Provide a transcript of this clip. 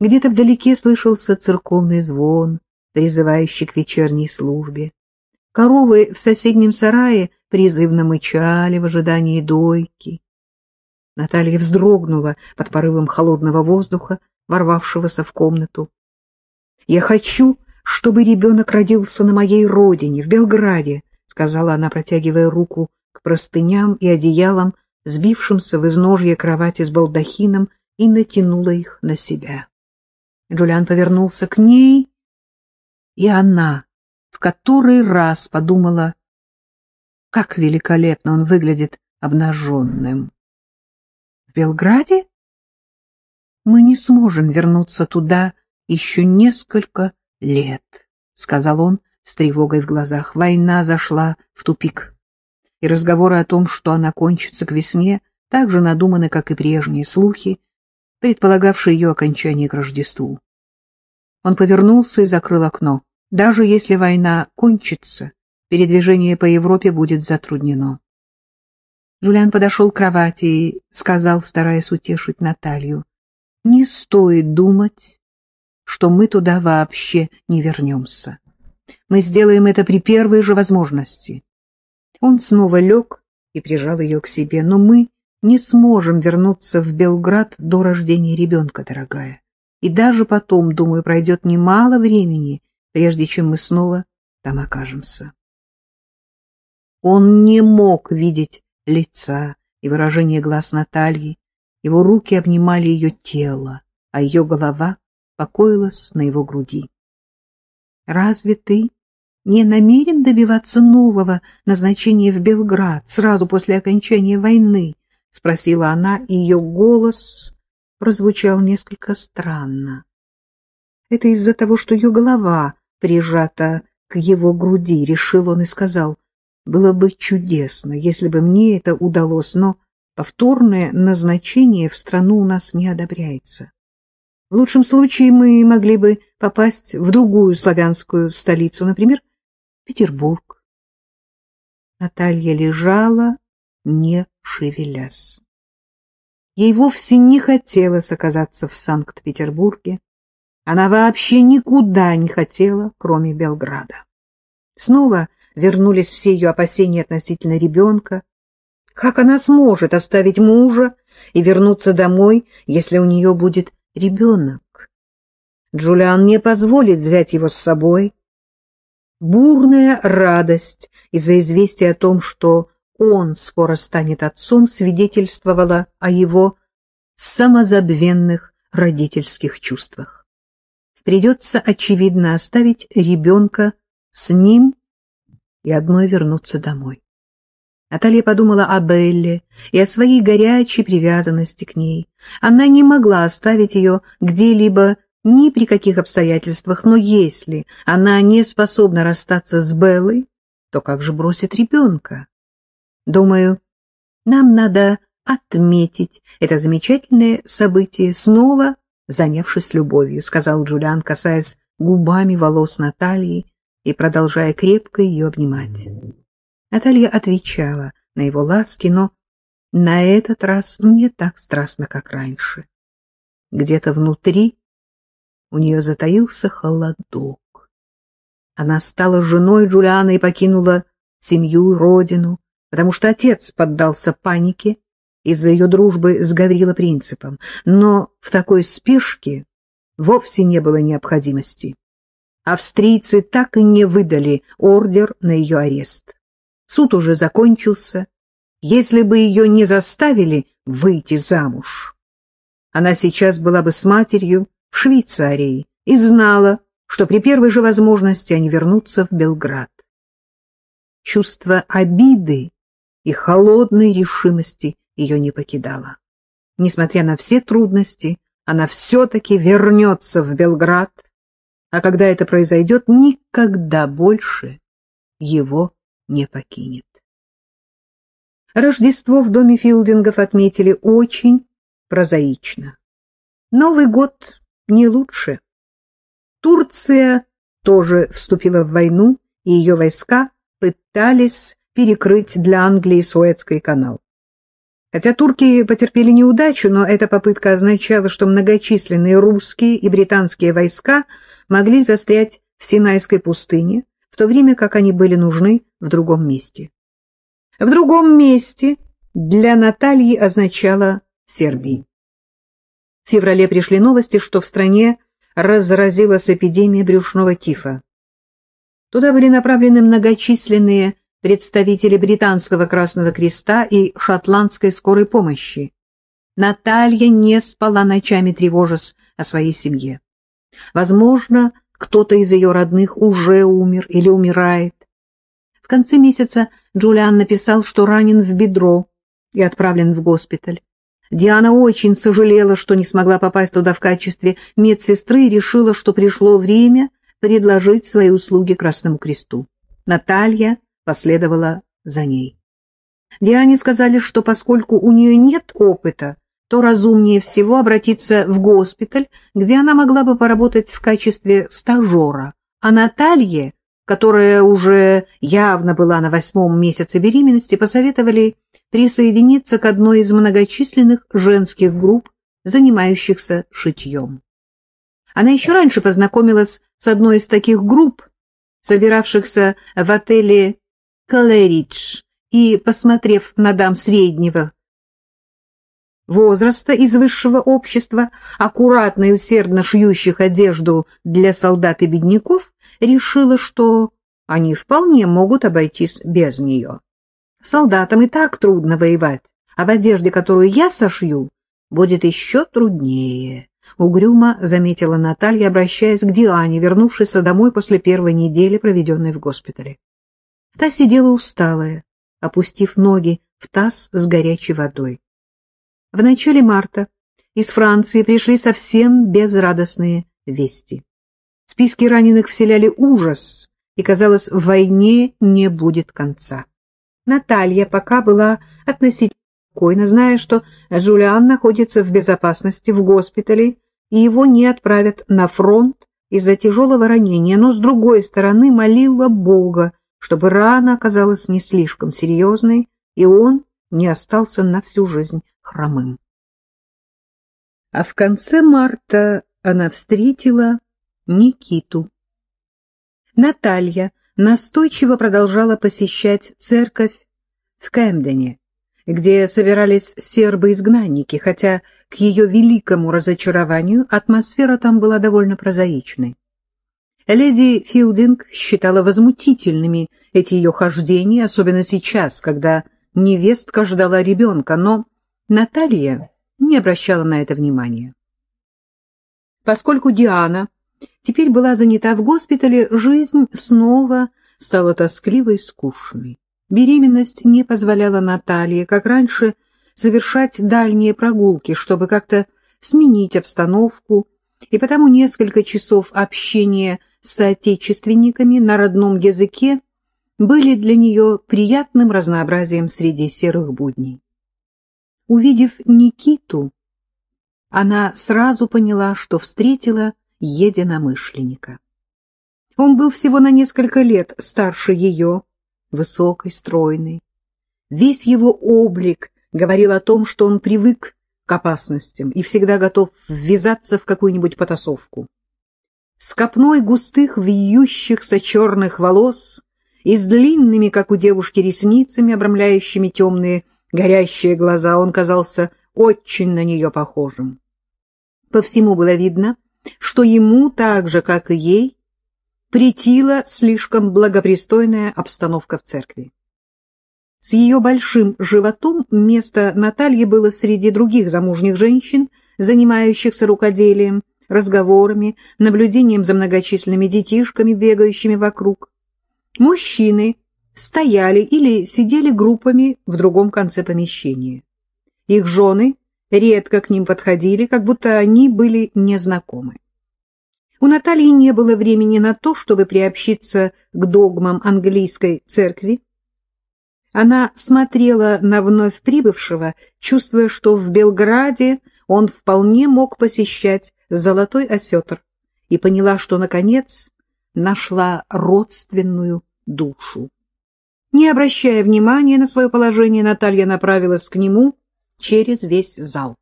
Где-то вдалеке слышался церковный звон, призывающий к вечерней службе. Коровы в соседнем сарае призывно мычали в ожидании дойки. Наталья вздрогнула под порывом холодного воздуха, ворвавшегося в комнату. — Я хочу, чтобы ребенок родился на моей родине, в Белграде, — сказала она, протягивая руку к простыням и одеялам, сбившимся в изножье кровати с балдахином, и натянула их на себя. Джулиан повернулся к ней, и она в который раз подумала, как великолепно он выглядит обнаженным. В Белграде мы не сможем вернуться туда еще несколько лет, — сказал он с тревогой в глазах. Война зашла в тупик, и разговоры о том, что она кончится к весне, так же надуманы, как и прежние слухи, предполагавшие ее окончание к Рождеству. Он повернулся и закрыл окно. Даже если война кончится, передвижение по Европе будет затруднено. Жулиан подошел к кровати и сказал, стараясь утешить Наталью, «Не стоит думать, что мы туда вообще не вернемся. Мы сделаем это при первой же возможности». Он снова лег и прижал ее к себе, «Но мы не сможем вернуться в Белград до рождения ребенка, дорогая. И даже потом, думаю, пройдет немало времени, прежде чем мы снова там окажемся. Он не мог видеть лица и выражение глаз Натальи, его руки обнимали ее тело, а ее голова покоилась на его груди. — Разве ты не намерен добиваться нового назначения в Белград сразу после окончания войны? — спросила она, и ее голос прозвучал несколько странно. Это из-за того, что ее голова прижата к его груди, решил он и сказал, было бы чудесно, если бы мне это удалось, но повторное назначение в страну у нас не одобряется. В лучшем случае мы могли бы попасть в другую славянскую столицу, например, Петербург. Наталья лежала, не шевелясь. Ей вовсе не хотелось оказаться в Санкт-Петербурге. Она вообще никуда не хотела, кроме Белграда. Снова вернулись все ее опасения относительно ребенка. Как она сможет оставить мужа и вернуться домой, если у нее будет ребенок? Джулиан не позволит взять его с собой. Бурная радость из-за известия о том, что он скоро станет отцом, свидетельствовала о его самозабвенных родительских чувствах придется, очевидно, оставить ребенка с ним и одной вернуться домой. Наталья подумала о Белле и о своей горячей привязанности к ней. Она не могла оставить ее где-либо ни при каких обстоятельствах, но если она не способна расстаться с Беллой, то как же бросит ребенка? Думаю, нам надо отметить это замечательное событие снова занявшись любовью, — сказал Джулиан, касаясь губами волос Натальи и продолжая крепко ее обнимать. Наталья отвечала на его ласки, но на этот раз не так страстно, как раньше. Где-то внутри у нее затаился холодок. Она стала женой Джулиана и покинула семью родину, потому что отец поддался панике из-за ее дружбы с Гаврила Принципом, но в такой спешке вовсе не было необходимости. Австрийцы так и не выдали ордер на ее арест. Суд уже закончился. Если бы ее не заставили выйти замуж, она сейчас была бы с матерью в Швейцарии и знала, что при первой же возможности они вернутся в Белград. Чувство обиды и холодной решимости ее не покидала. Несмотря на все трудности, она все-таки вернется в Белград, а когда это произойдет, никогда больше его не покинет. Рождество в доме Филдингов отметили очень прозаично. Новый год не лучше. Турция тоже вступила в войну, и ее войска пытались перекрыть для Англии Суэцкий канал. Хотя турки потерпели неудачу, но эта попытка означала, что многочисленные русские и британские войска могли застрять в Синайской пустыне, в то время как они были нужны в другом месте. В другом месте для Натальи означало Сербии. В феврале пришли новости, что в стране разразилась эпидемия брюшного тифа. Туда были направлены многочисленные представители британского Красного Креста и шотландской скорой помощи. Наталья не спала ночами, тревожась о своей семье. Возможно, кто-то из ее родных уже умер или умирает. В конце месяца Джулиан написал, что ранен в бедро и отправлен в госпиталь. Диана очень сожалела, что не смогла попасть туда в качестве медсестры и решила, что пришло время предложить свои услуги Красному Кресту. Наталья последовала за ней. Диане сказали, что поскольку у нее нет опыта, то разумнее всего обратиться в госпиталь, где она могла бы поработать в качестве стажера, а Наталье, которая уже явно была на восьмом месяце беременности, посоветовали присоединиться к одной из многочисленных женских групп, занимающихся шитьем. Она еще раньше познакомилась с одной из таких групп, собиравшихся в отеле Клэридж, и, посмотрев на дам среднего возраста из высшего общества, аккуратно и усердно шьющих одежду для солдат и бедняков, решила, что они вполне могут обойтись без нее. Солдатам и так трудно воевать, а в одежде, которую я сошью, будет еще труднее. Угрюмо заметила Наталья, обращаясь к Диане, вернувшейся домой после первой недели, проведенной в госпитале. Та сидела усталая, опустив ноги в таз с горячей водой. В начале марта из Франции пришли совсем безрадостные вести. Списки раненых вселяли ужас, и, казалось, в войне не будет конца. Наталья пока была относительно спокойна, зная, что Жулиан находится в безопасности в госпитале, и его не отправят на фронт из-за тяжелого ранения, но, с другой стороны, молила Бога, чтобы рана оказалась не слишком серьезной, и он не остался на всю жизнь хромым. А в конце марта она встретила Никиту. Наталья настойчиво продолжала посещать церковь в Кэмдене, где собирались сербы-изгнанники, хотя к ее великому разочарованию атмосфера там была довольно прозаичной. Леди Филдинг считала возмутительными эти ее хождения, особенно сейчас, когда невестка ждала ребенка, но Наталья не обращала на это внимания. Поскольку Диана теперь была занята в госпитале, жизнь снова стала тоскливой и скучной. Беременность не позволяла Наталье, как раньше, совершать дальние прогулки, чтобы как-то сменить обстановку, и потому несколько часов общения соотечественниками на родном языке были для нее приятным разнообразием среди серых будней. Увидев Никиту, она сразу поняла, что встретила единомышленника. Он был всего на несколько лет старше ее, высокий, стройный. Весь его облик говорил о том, что он привык к опасностям и всегда готов ввязаться в какую-нибудь потасовку. С копной густых вьющихся черных волос и с длинными, как у девушки, ресницами, обрамляющими темные горящие глаза, он казался очень на нее похожим. По всему было видно, что ему, так же, как и ей, претила слишком благопристойная обстановка в церкви. С ее большим животом место Натальи было среди других замужних женщин, занимающихся рукоделием, разговорами, наблюдением за многочисленными детишками, бегающими вокруг. Мужчины стояли или сидели группами в другом конце помещения. Их жены редко к ним подходили, как будто они были незнакомы. У Натальи не было времени на то, чтобы приобщиться к догмам английской церкви. Она смотрела на вновь прибывшего, чувствуя, что в Белграде он вполне мог посещать Золотой осетр, и поняла, что, наконец, нашла родственную душу. Не обращая внимания на свое положение, Наталья направилась к нему через весь зал.